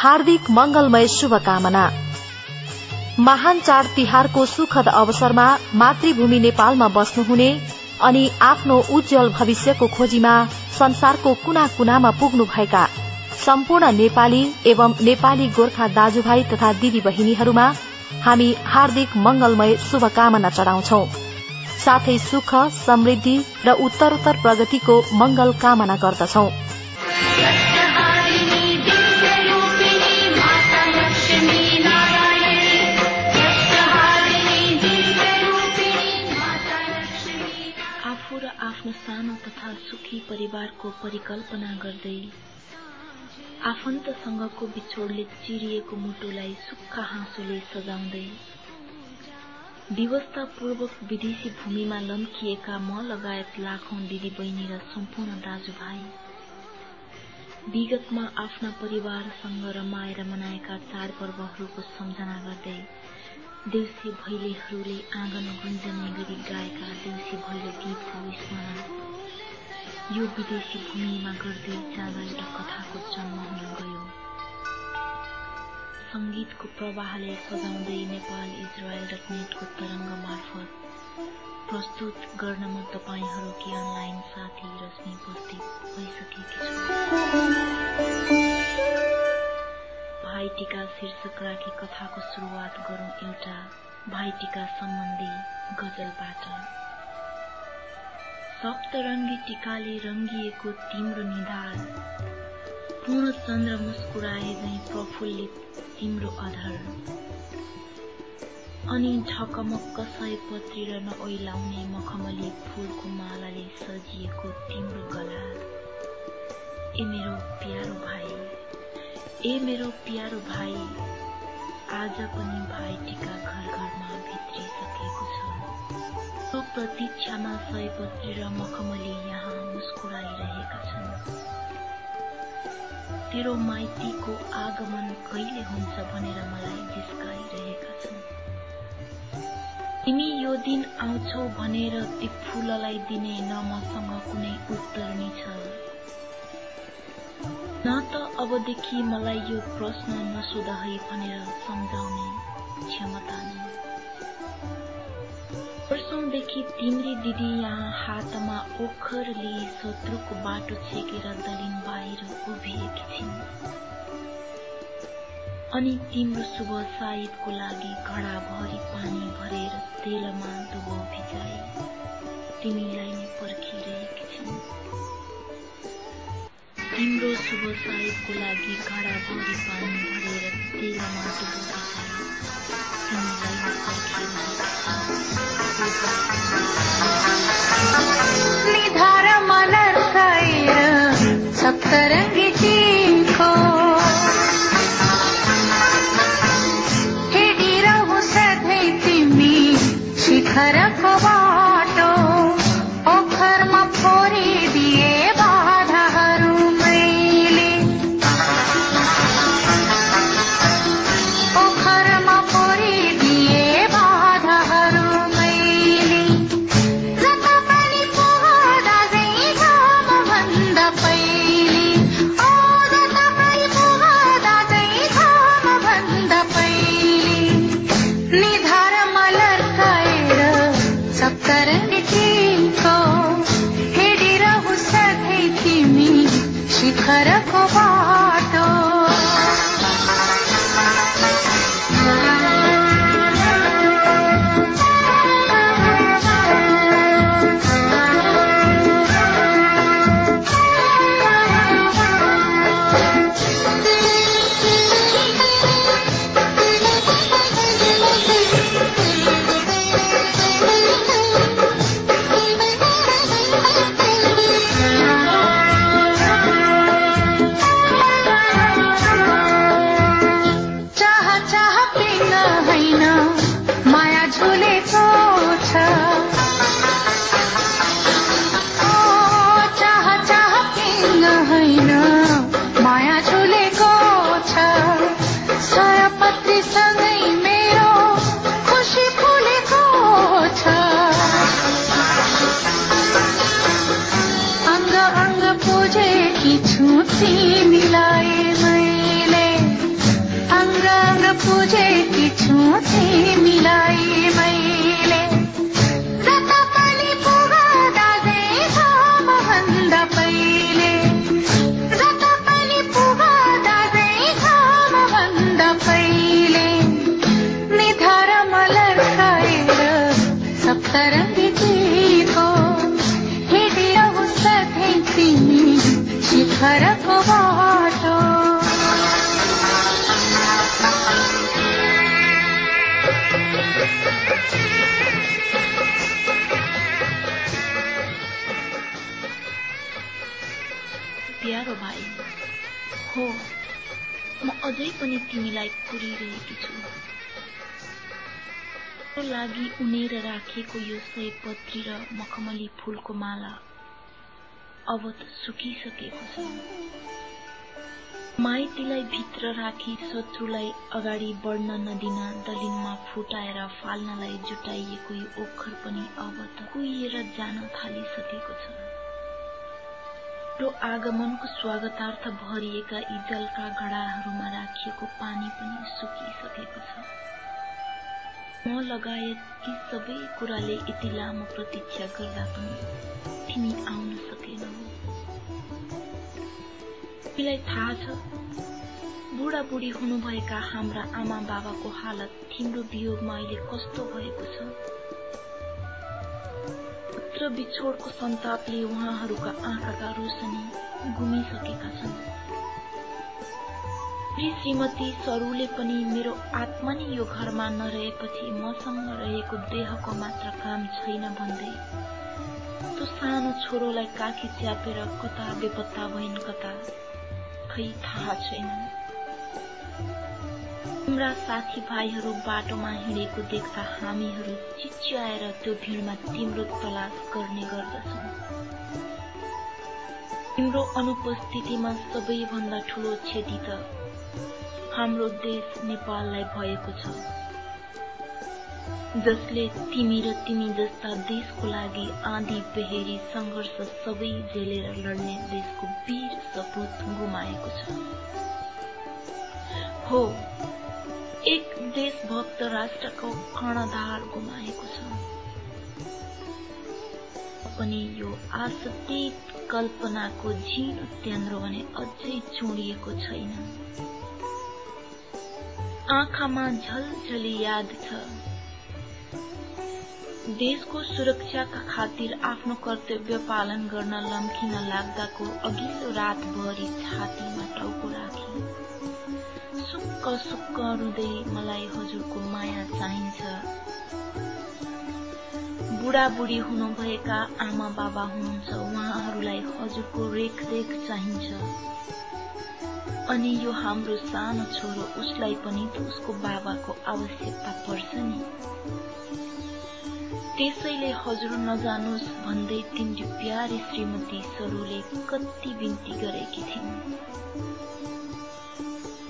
हार्दिक मंगलमय शुभकामना। महान चाड तिहारको सुखद अवसरमा मातृभूमि नेपालमा बस्नुहुने अनि आफ्नो उज्जवल भविष्यको खोजीमा संसारको कुना कुनामा पुग्नुभएका सम्पूर्ण नेपाली एवं नेपाली गोर्खा दाजुभाइ तथा दिदी बहिनीहरूमा हामी हार्दिक मंगलमय शुभकामना चढ़ाउँछौ। साथै सुख समृद्धि र उत्तरोत्तर प्रगतिको मंगल कामना गर्दछौं। आफ्नो सानो तथा सुखी परिवारको परिकल्पना गर्दै आफन्तसँगको बिछोडले चिरिएको मुटुलाई सुक्खा हाँसोले सजाउँदै पूर्वक विदेशी भूमिमा लम्किएका म लगायत लाखौं दिदी बहिनी र सम्पूर्ण दाजुभाइ विगतमा आफ्ना परिवारसँग रमाएर मनाएका चाडपर्वहरूको सम्झना गर्दै देउसी भैलेहरूले आँगन गुन्जने गरी गाएका देउसी भैलो गीतको स्मरण यो विदेशी भूमिमा गर्दै जाँदा एउटा कथाको जन्म हुन गयो। सङ्गीतको प्रवाहले सजाउँदै नेपाल इजरायल डट नेटको तरङ्ग मार्फत प्रस्तुत गर्न म तपाईँहरूकी अनलाइन साथी रश्मि उपस्थित भइसकेकी छु। भाइटिका शीर्षक राखी कथाको सुरुवात गरौं एउटा भाइटिका सम्बन्धी गजलबाट। सप्तरङ्गी टिकाले रङ्गिएको तिम्रो निधार पूर्ण चन्द्र मुस्कुराए झै प्रफुल्लित तिम्रो अधर। अनि झकमक्क सयपत्री र नओइलाउने मखमली फूलको मालाले सजिएको तिम्रो गला। ए मेरो प्यारो भाइ। ए मेरो प्यारो भाइ आज पनि भाइ टिका घर घरमा भित्रिसकेको छ। प्रतीक्षामा सयपत्री र मखमली यहाँ मुस्कुराइरहेका छन्। तेरो माइतीको आगमन कहिले हुन्छ भनेर मलाई जिस्काइरहेका छन्। तिमी यो दिन आउँछौ भनेर ती फूललाई दिने न कुनै उत्तर नि छ। न त अबदेखि मलाई यो प्रश्न नसोध है भनेर सम्झाउने क्षमता नै वर्षौंदेखि तिम्री दिदी यहाँ हातमा ओखर शत्रुको बाटो छेकेर दलिन बाहिर उभिएकी छिन् अनि तिम्रो शुभ साहिबको लागि घडाभरि पानी भरेर तेलमा दुबो भिजाई तिमीलाई नै पर्खिरहेकी तिम्रो शुभ साहिबको लागि घडाभरि पानी भरेर तेलमा डुबो तिमीलाई निधार मलर सप्तरङ्गी रङ पुजे कि छु मिलाई। पनि तिमीलाई कुरिरहेकी छु। लागि उनेर राखेको यो सयपत्री र मखमली फुलको माला अब त सुकिसकेको छ। माइतीलाई भित्र राखी शत्रुलाई अगाडि बढ्न नदिन दलिनमा फुटाएर फाल्नलाई जुटाइएको यो ओखर पनि अब त कुहिएर जान थालिसकेको छ। र आगमनको स्वागतार्थ भरिएका यी जलका घडाहरूमा राखिएको पानी पनि सुकिसकेको छ। म लगायत यी सबै कुराले यति लामो प्रतीक्षा गर्दा पनि तिमी आउन सकेनौ। तिमीलाई थाहा छ बुढाबुढी हुनुभएका हाम्रा आमा बाबाको हालत तिम्रो वियोगमा अहिले कस्तो भएको छ? पुत्र बिछोडको सन्तापले उहाँहरूका आँखाका रोशनी गुमिसकेका छन्। श्रीमती सरूले पनि मेरो आत्मा नै यो घरमा नरहेपछि मसँग रहेको देहको मात्र काम छैन भन्दै त्यो सानो छोरोलाई काखी च्यापेर कता बेपत्ता भइन् कता? खै थाहा छैन। तिम्रा साथीभाइहरू बाटोमा हिँडेको देख्दा हामीहरू चिच्याएर त्यो भिडमा तिम्रो तलास गर्ने गर्दछौ। तिम्रो अनुपस्थितिमा सबैभन्दा ठुलो क्षति त हाम्रो देश नेपाललाई भएको छ। जसले तिमी र तिमी जस्ता देशको लागि आँधी बेहेरी सङ्घर्ष सबै झेलेर लड्ने देशको वीर सपुत गुमाएको छ। हो एक देशभक्त राष्ट्रको कर्णधार गुमाएको छ। पनि यो आशतीत कल्पनाको झिनो त्यान्द्रो भने अझै चुडिएको छैन। आँखामा झलझली याद छ। देशको सुरक्षाका खातिर आफ्नो कर्तव्य पालन गर्न लम्किन लाग्दाको अघिल्लो रातभरि छातीमा टाउको राखी सुक्क सुक्क रुँदै मलाई हजुरको माया चाहिन्छ। बुढाबुढी हुनुभएका आमा बाबा हुनुहुन्छ उहाँहरूलाई हजुरको रेखदेख चाहिन्छ। अनि यो हाम्रो सानो छोरो उसलाई पनि उसको बाबाको आवश्यकता पर्छ नि। त्यसैले हजुर नजानुस् भन्दै तिम्रो प्यारी श्रीमती सरूले कति बिन्ती गरेकी थिइन्।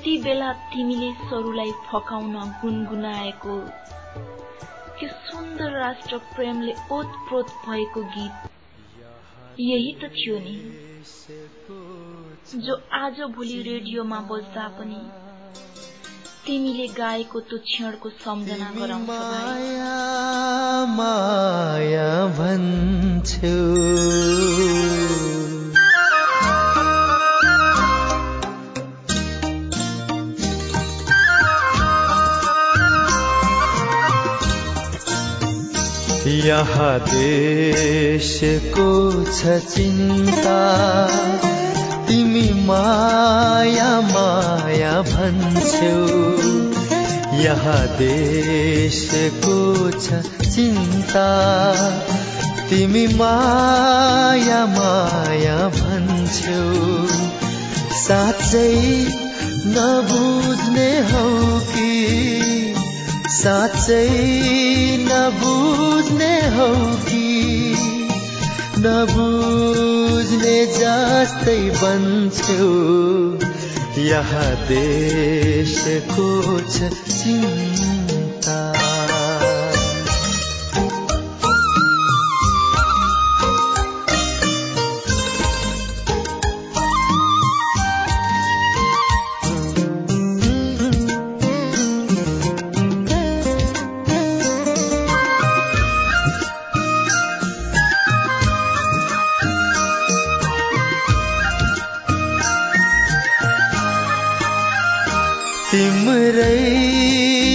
ती बेला तिमीले सरूलाई फकाउन गुनगुनाएको त्यो सुन्दर राष्ट्र प्रेमले ओतप्रोत भएको गीत यही त थियो नि। जो आज भोलि रेडियोमा बज्दा पनि तिमीले गाएको त्यो क्षणको सम्झना गराउँछ माया भन्छु। यहाँ देशको छ चिन्ता। तिमी माया माया भन्छौ। यहाँ देशको छ चिन्ता। तिमी माया माया भन्छौ। साँच्चै नबुझ्ने हौ कि साँच्चै नबुझ्ने हौ कि? नबुझ्ने जस्तै बन्छौ। यहाँ देशको छ चिन्ता।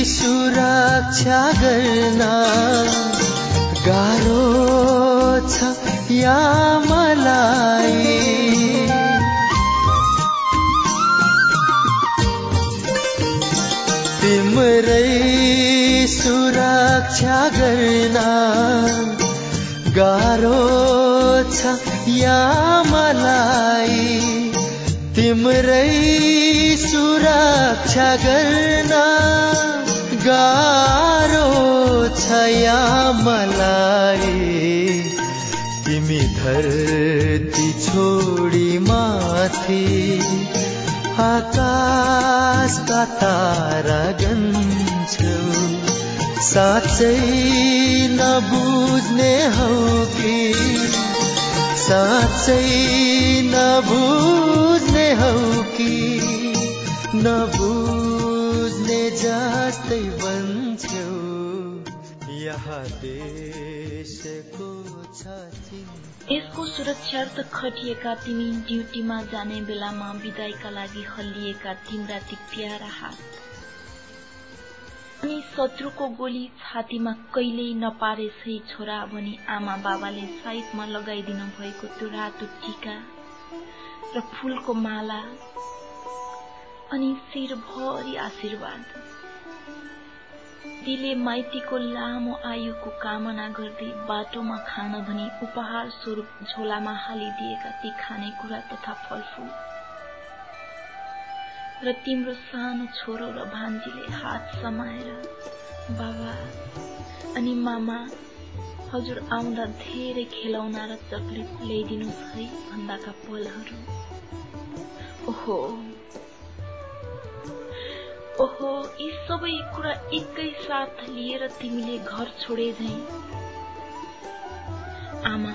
सुरक्षा गर्न गाह्रो छ या मलाई? तिम्रै सुरक्षा गर्न गाह्रो छ या मलाई? तिम्रै सुरक्षा गर्न गाह्रो छ या मलाई। तिमी धरती छोडी माथि आकाशका तारा गन्छौ। साँच्चै नबुझ्ने हौ कि साँच्चै नबुझ्ने हौ कि नबुझ्ने जस्तै बन्छौ। यहाँ देशको यसको सुरक्षार्थ खटिएका तिमी ड्युटीमा जाने बेलामा विदाईका लागि हल्लिएका तिम्रा ती प्यारा हात अनि शत्रुको गोली छातीमा कहिल्यै नपारेछ है छोरा भनी आमा बाबाले साइडमा लगाइदिनु भएको त्यो रातो टिका र फूलको माला अनि शिरभरि आशीर्वाद। दिले माइतीको लामो आयुको कामना गर्दै बाटोमा खान भनी उपहार स्वरूप झोलामा हालिदिएका ती खानेकुरा तथा फलफूल र तिम्रो सानो छोरो र भान्जीले हात समाएर बाबा अनि मामा हजुर आउँदा धेरै खेलौना र चकलेट ल्याइदिनुहोस् है भन्दाका पलहरू। ओहो ओहो यी सबै कुरा एकै साथ लिएर तिमीले घर छोडे झै आमा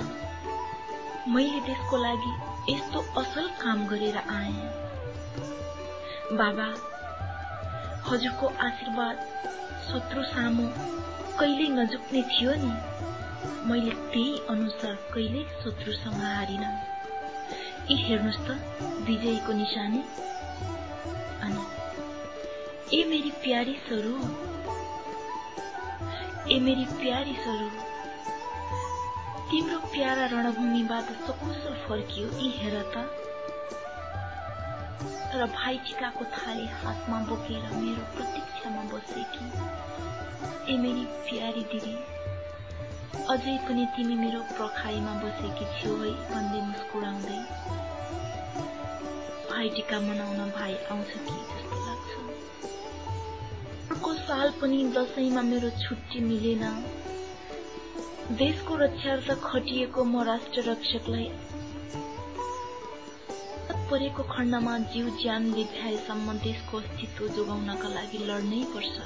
मैले त्यसको लागि यस्तो असल काम गरेर आएँ। बाबा हजुरको आशीर्वाद शत्रु सामु कहिले नझुक्ने थियो नि? मैले त्यही अनुसार कहिले शत्रुसँग हारिन। यी हेर्नुहोस् त विजयको निशानी। अनि ए मेरी प्यारी सरू ए मेरी प्यारी सरू तिम्रो प्यारा रणभूमिबाट सकुशल फर्कियो। यी हेर त। र भाइटिकाको थाली हातमा बोकेर मेरो प्रतीक्षामा बसेकी। ए मेरी प्यारी दिदी अझै पनि तिमी मेरो प्रखाइमा बसेकी छेउ है भन्दै मुस्कुराउँदै। भाइटिका मनाउन भाइ आउँछ कि जस्तो लाग्छ। अर्को साल पनि दसैँमा मेरो छुट्टी मिलेन। देशको रक्षार्थ खटिएको म राष्ट्र रक्षकलाई परेको खण्डमा जीव ज्यान भ्याएसम्म देशको अस्तित्व जोगाउनका लागि लड्नै पर्छ।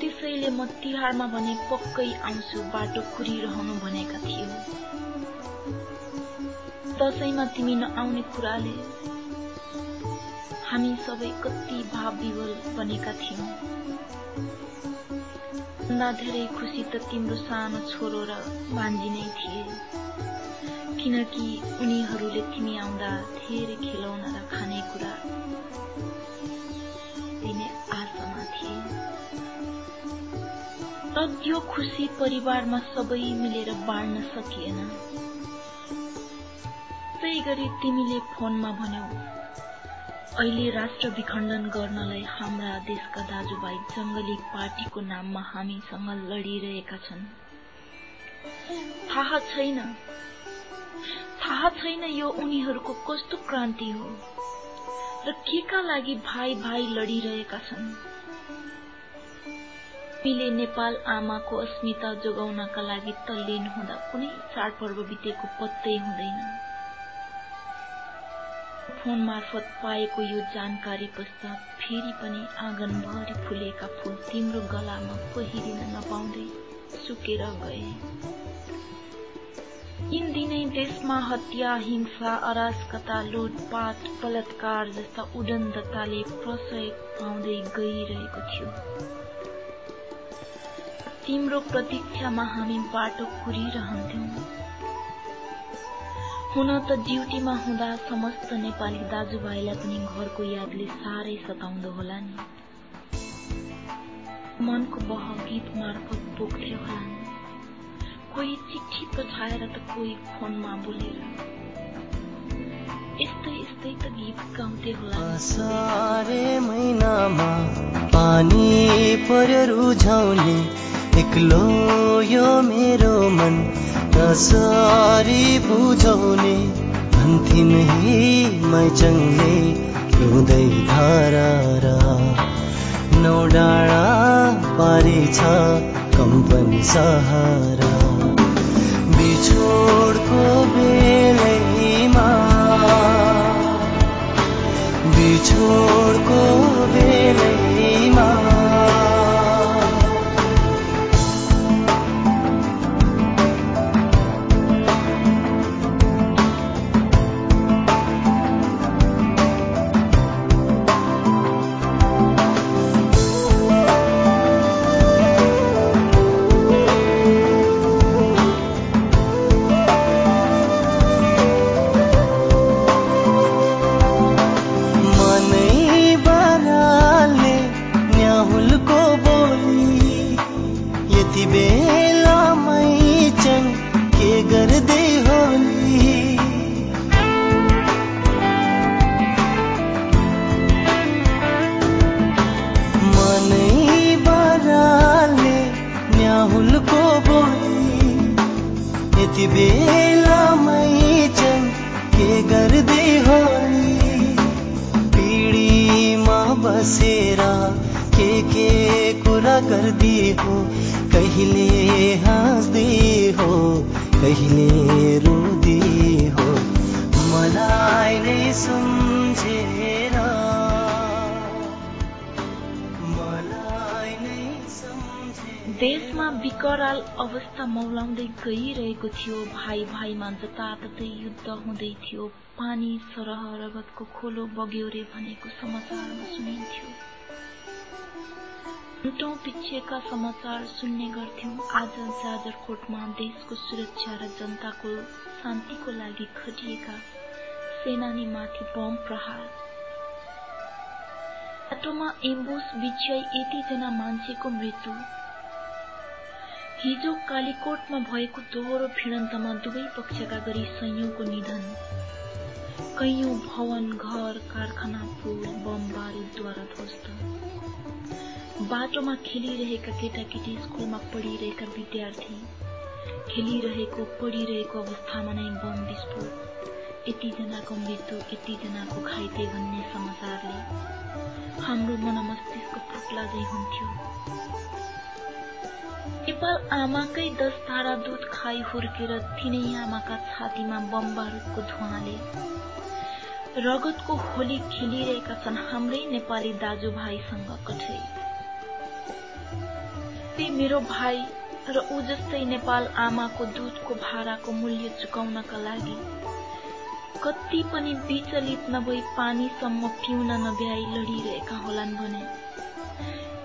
त्यसैले म तिहारमा भने पक्कै आउँछु बाटो कुरिरहनु भनेका थियौ। दसैँमा तिमी नआउने कुराले हामी सबै कति भाव विवल बनेका थियौँ। भन्दा धेरै खुसी त तिम्रो सानो छोरो र भान्जी नै थिए। किनकि उनीहरूले तिमी आउँदा धेरै खेलौना र खानेकुरा दिने आशामा थिए। र त्यो खुसी परिवारमा सबै मिलेर बाँड्न सकिएन। त्यसै गरी तिमीले फोनमा भन्यौ अहिले राष्ट्र विखण्डन गर्नलाई हाम्रा देशका दाजुभाइ जंगली पार्टीको नाममा हामीसँग लडिरहेका छन्। थाहा छैन थाहा छैन यो उनीहरूको कस्तो क्रान्ति हो र केका लागि भाइ भाइ लडिरहेका छन्। हामीले नेपाल आमाको अस्मिता जोगाउनका लागि तल्लीन हुँदा कुनै चाडपर्व बितेको पत्तै हुँदैन। फोन मार्फत पाएको यो जानकारी पश्चात फेरि पनि आँगनभरि फुलेका फूल तिम्रो गलामा पहिरिन नपाउँदै सुकेर गए। यिन दिनै देशमा हत्या हिंसा अराजकता लुटपाट बलात्कार जस्ता उदण्डताले प्रशय पाउँदै गइरहेको थियो। तिम्रो प्रतीक्षामा हामी बाटो कुरिरहन्थ्यौं। हुन त ड्युटीमा हुँदा समस्त नेपाली दाजुभाइलाई पनि घरको यादले साह्रै सताउँदो होला नि। मनको बह गीत मार्फत पोख्थ्यो होला नि। कोही चिठी पठाएर त कोही फोनमा बोलेर। यस्तै यस्तै त गीत गाउँथे होला। पानी पर्यो रुझाउने एक्लो यो मेरो मन कसरी बुझाउने। भन्थिन् हे मैचङले रुँदै धारा नौ डाँडा पारी छ कम्पन सहारा। बिछोडको बेलैमा बिछोडको बेलैमा हुँदै थियो। पानी सरह रगतको खोलो बग्यो रे भनेको समाचारमा सुनिन्थ्यो। घन्टौँ पिछेका समाचार सुन्ने गर्थ्यौँ। आज जाजरकोटमा देशको सुरक्षा र जनताको शान्तिको लागि खटिएका सेनानीमाथि बम प्रहार। बाटोमा एम्बुस बिछ्याई यतिजना मान्छेको मृत्यु। हिजो कालीकोटमा भएको दोहोरो भिडन्तमा दुवै पक्षका गरी संयौंको निधन। कैयौं भवन घर कारखाना पुल बम ध्वस्त। बाटोमा खेलिरहेका केटाकेटी स्कुलमा पढिरहेका विद्यार्थी खेलिरहेको पढिरहेको अवस्थामा नै बम विस्फोट। यतिजनाको मृत्यु यतिजनाको घाइते भन्ने समाचारले हाम्रो मनमस्तिष्क फुट्ला हुन्थ्यो। नेपाल आमाकै दस धारा दुध खाई हुर्केर तिनै आमाका छातीमा बम धुवाले रगतको होली खेलिरहेका छन् हाम्रै नेपाली दाजुभाइसँग कठै मेरो भाइ र ऊ जस्तै नेपाल आमाको दुधको भाराको मूल्य चुकाउनका लागि कति पनि विचलित नभई पानीसम्म पिउन नभ्याई लडिरहेका होलान् भने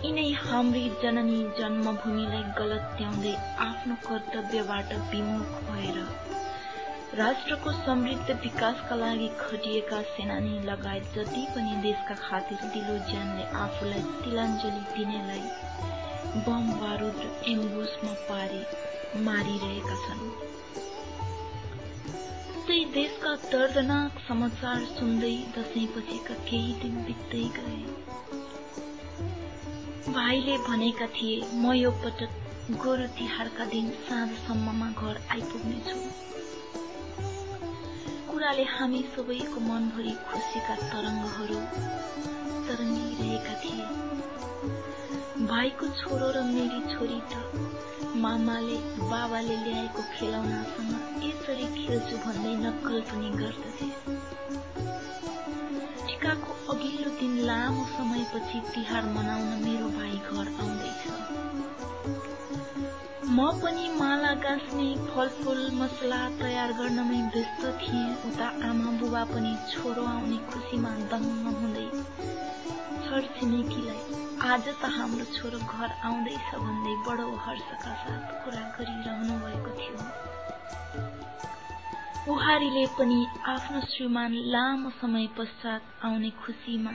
यिनै हाम्री जननी जन्मभूमिलाई गलत्याउँदै आफ्नो कर्तव्यबाट विमुख भएर राष्ट्रको समृद्ध विकासका लागि खटिएका सेनानी लगायत जति पनि देशका खातिर दिलो ज्यानले आफूलाई तिलाञ्जली दिनेलाई बम बारूद र एम्बुसमा पारी मारिरहेका छन्। देशका दर्दनाक समाचार सुन्दै दशैंपछिका केही दिन बित्दै गए। भाइले भनेका थिए म यो पटक गोरु तिहारका दिन साँझसम्ममा घर आइपुग्नेछु। कुराले हामी सबैको मनभरि खुसीका तरङ्गहरू तरङ्गिरहेका थिए। भाइको छोरो र मेरी छोरी त मामाले बाबाले ल्याएको खेलौनासँग यसरी खेल्छु भन्दै नक्कल पनि गर्दथे। दिन लामो समयपछि तिहार मनाउन मेरो भाइ घर आउँदैछ। म पनि माला गाँच्ने फलफुल मसला तयार गर्नमै व्यस्त थिएँ। उता आमा बुबा पनि छोरो आउने खुसीमा दङ्ग हुँदै छर छिमेकीलाई आज त हाम्रो छोरो घर आउँदैछ भन्दै बडो हर्षका साथ कुरा गरिरहनु भएको थियो। बुहारीले पनि आफ्नो श्रीमान लामो समय पश्चात आउने खुसीमा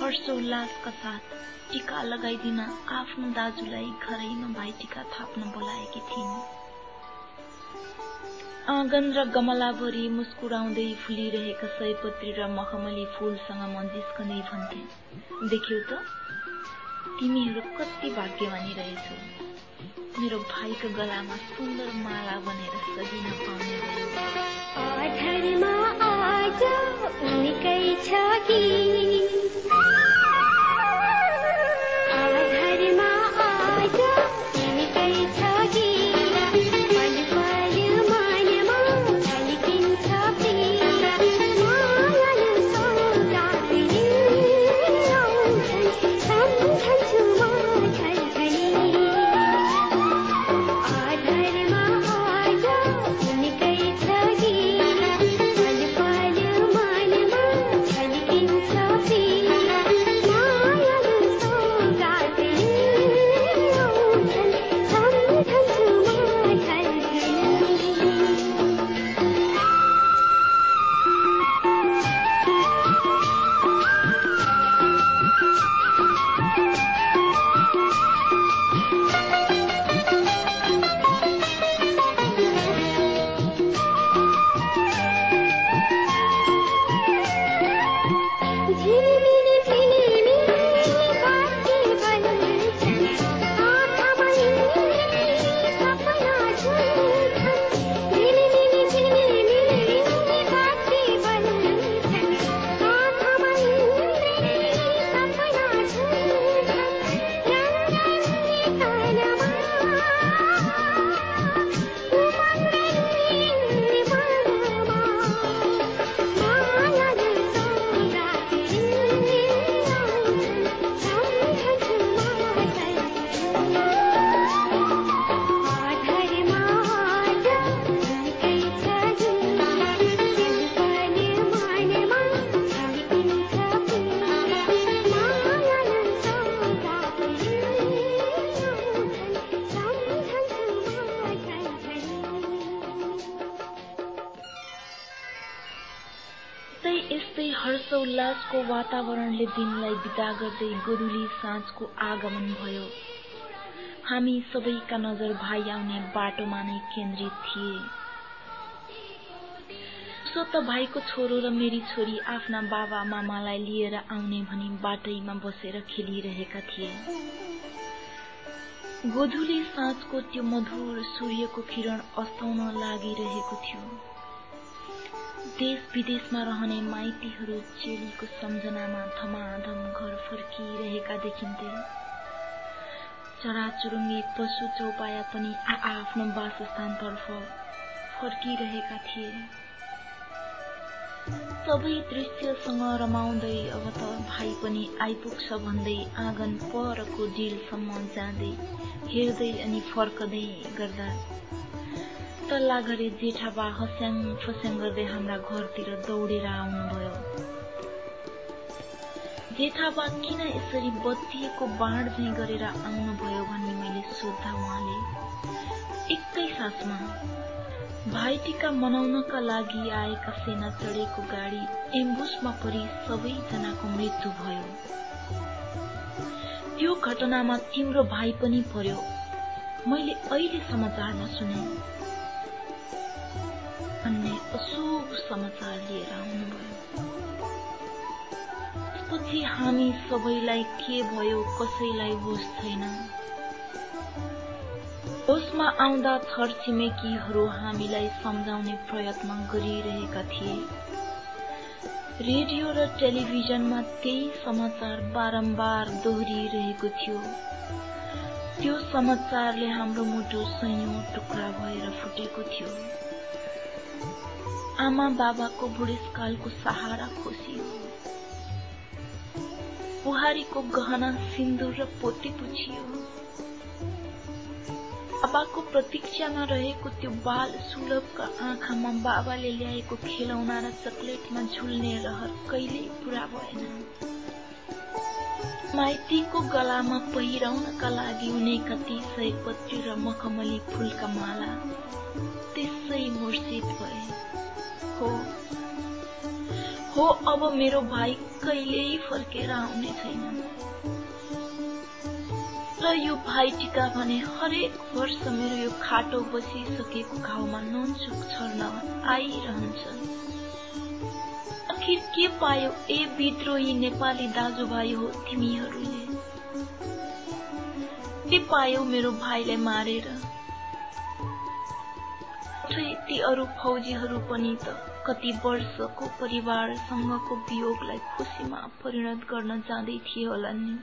हर्षोल्लासका साथ टिका लगाइदिन आफ्नो दाजुलाई घरैमा भाइटिका थाप्न बोलाएकी थिइन्। आँगन र गमलाभरि मुस्कुराउँदै फुलिरहेका सयपत्री र मखमली फूलसँग म जिस्कँदै भन्थे देख्यौ त तिमीहरू कति भाग्यमानी रहेछौ। मेरो भाइको गलामा सुन्दर माला बनेर सजिन हर्षोल्लासको वातावरणले दिनलाई बिदा गर्दै गोधुली साँझको आगमन भयो। हामी सबैका नजर भाइ आउने बाटोमा नै केन्द्रित थिए। उसो त भाइको छोरो र मेरी छोरी आफ्ना बाबा मामालाई लिएर आउने भनी बाटैमा बसेर खेलिरहेका थिए। गोधुली साँझको त्यो मधुर सूर्यको किरण अस्ताउन लागिरहेको थियो। देश विदेशमा रहने माइतीहरू चेलीको सम्झनामा धमाधम घर फर्किरहेका देखिन्थे। चराचुरुङ्गी पशु चौपाया पनि आआफ्नो वासस्थानतर्फ फर्किरहेका थिए। सबै दृश्यसँग रमाउँदै अब त भाइ पनि आइपुग्छ भन्दै आँगन परको डिलसम्म जाँदै हेर्दै अनि फर्कदै गर्दा तल्ला घरे जेठा बा हस्याङ फस्याङ गर्दै हाम्रा घरतिर दौडेर आउनुभयो। जेठा बा किन यसरी बत्तिएको बाण झैँ गरेर आउनुभयो भनी मैले सोद्धा उहाँले एकै सासमा। भाइटिका मनाउनका लागि आएका सेना चढेको गाडी एम्बुसमा परि सबैजनाको मृत्यु भयो। त्यो घटनामा तिम्रो भाइ पनि पर्यो। मैले अहिले समाचारमा सुने। समाचार लिएर आउनुभयो त्यसपछि हामी सबैलाई के भयो कसैलाई होस छैन? होसमा आउँदा छर छिमेकीहरू हामीलाई सम्झाउने प्रयत्न गरिरहेका थिए। रेडियो र टेलिभिजनमा त्यही समाचार बारम्बार दोहोरिरहेको थियो। त्यो समाचारले हाम्रो मुटु सयौं टुक्रा भएर फुटेको थियो। आमा बाबाको बुढेसकालको सहारा खोसियो बुहारीको गहना सिन्दुर र पोते पुछियो बाबाको प्रतीक्षामा रहेको त्यो बाल सुलभका आँखामा बाबाले ल्याएको खेलौना र चकलेटमा झुल्ने रहर कहिल्यै पूरा भएन। माइतीको गलामा पहिराउनका लागि उनेका ती सयपत्री र मखमली फूलका माला त्यसै मूर्छित भए। हो। हो अब मेरो भाइ कहिल्यै फर्केर आउने छैन। र यो भाइटिका भने हरेक वर्ष मेरो यो खाटो बसिसकेको घाउमा नुनचुक छर्न आइरहन्छ। आखिर के पायो ए विद्रोही नेपाली दाजुभाइ हो तिमीहरूले? के पायौ मेरो भाइलाई मारेर? ती अरू फौजीहरू पनि त कति वर्षको परिवारसँगको वियोगलाई खुसीमा परिणत गर्न जाँदै थिए होला नि।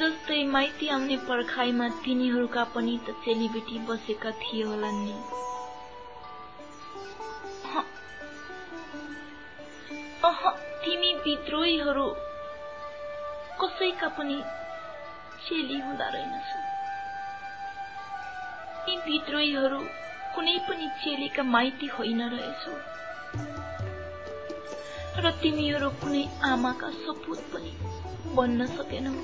जस्तै माइती आउने पर्खाइमा तिनीहरूका पनि त चेलीबेटी बसेका थिए होला नि। तिमी विद्रोहीहरू कसैका पनि चेली हुँदा रहेनछ। ती विद्रोहीहरू कुनै पनि चेलीका माइती होइन रहेछौ। र तिमीहरू कुनै आमाका सपुत पनि बन्न सकेनौ।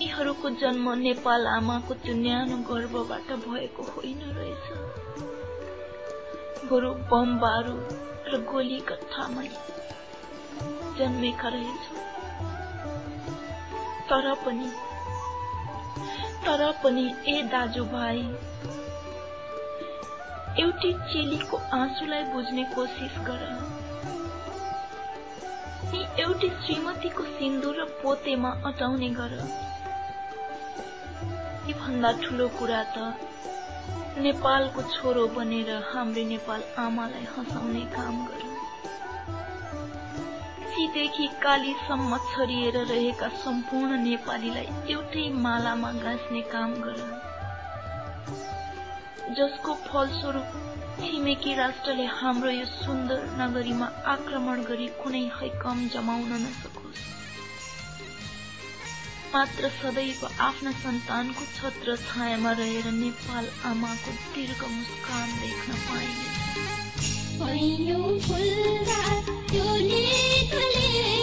यीहरूको जन्म नेपाल आमाको त्यो न्यानो गर्भबाट भएको होइन रहेछ। बरु बम बारुद र गोली कट्ठामै जन्मेका रहेछौ। तर पनि तर पनि ए दाजुभाइ एउटी चेलीको आँसुलाई बुझ्ने कोसिस गर। एउटी श्रीमतीको सिन्दुर र पोतेमा अटाउने गर। भन्दा ठुलो कुरा त नेपालको छोरो बनेर हाम्रो नेपाल आमालाई हँसाउने काम गर। सीदेखि कालीसम्म छरिएर रहेका सम्पूर्ण नेपालीलाई एउटै मालामा गाँच्ने काम गर। जसको फलस्वरूप छिमेकी राष्ट्रले हाम्रो यो सुन्दर नगरीमा आक्रमण गरी कुनै हैकम जमाउन नसकोस्। मात्र सदैव आफ्ना सन्तानको छत्र छायामा रहेर नेपाल आमाको दीर्घ मुस्कान देख्न पाइन्छ।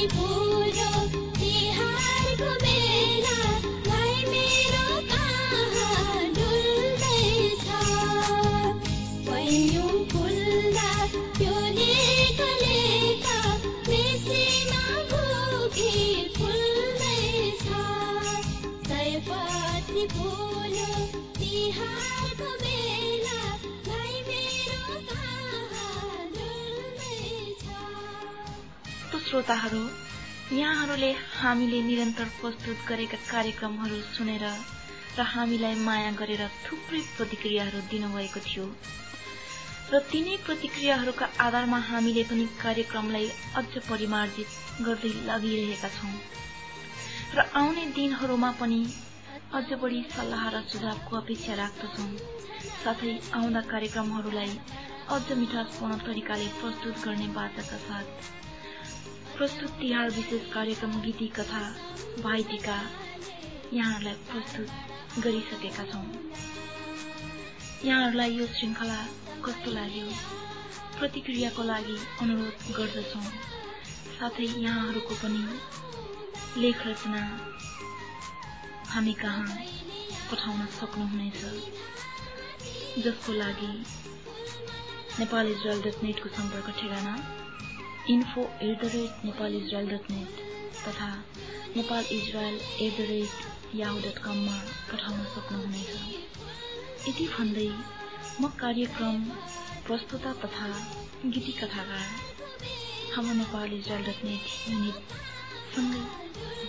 सयपत्री फुल्यो श्रोताहरू यहाँहरूले हामीले निरन्तर प्रस्तुत गरेका कार्यक्रमहरू सुनेर र हामीलाई माया गरेर थुप्रै प्रतिक्रियाहरू दिनुभएको थियो। र तिनै प्रतिक्रियाहरूका आधारमा हामीले पनि कार्यक्रमलाई अझ परिमार्जित गर्दै लागिरहेका छौं। र आउने दिनहरूमा पनि अझ बढी सल्लाह र सुझावको अपेक्षा राख्दछौं। साथै आउँदा कार्यक्रमहरूलाई अझ मिठासपूर्ण तरिकाले प्रस्तुत गर्ने बाचाका साथ प्रस्तुत तिहार विशेष कार्यक्रम गीती कथा भाइटिका यहाँहरूलाई प्रस्तुत गरिसकेका छौं। यहाँहरूलाई यो श्रृङ्खला कस्तो लाग्यो? प्रतिक्रियाको लागि अनुरोध गर्दछौं। साथै यहाँहरूको पनि लेख रचना हामी कहाँ पठाउन सक्नुहुनेछ? जसको लागि नेपाल इजरायल डट नेटको सम्पर्क ठेगाना। Info at the rate Nepal Israel dot net तथा Nepal Israel at the rate Yahoo dot कममा पठाउन सक्नुहुनेछ। यति भन्दै म कार्यक्रम प्रस्तुता तथा गीती कथाकार हाम्रो नेपाल इजरायल डट नेट युनिटसँगै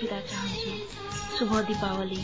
बिदा चाहन्छु। शुभ दीपावली।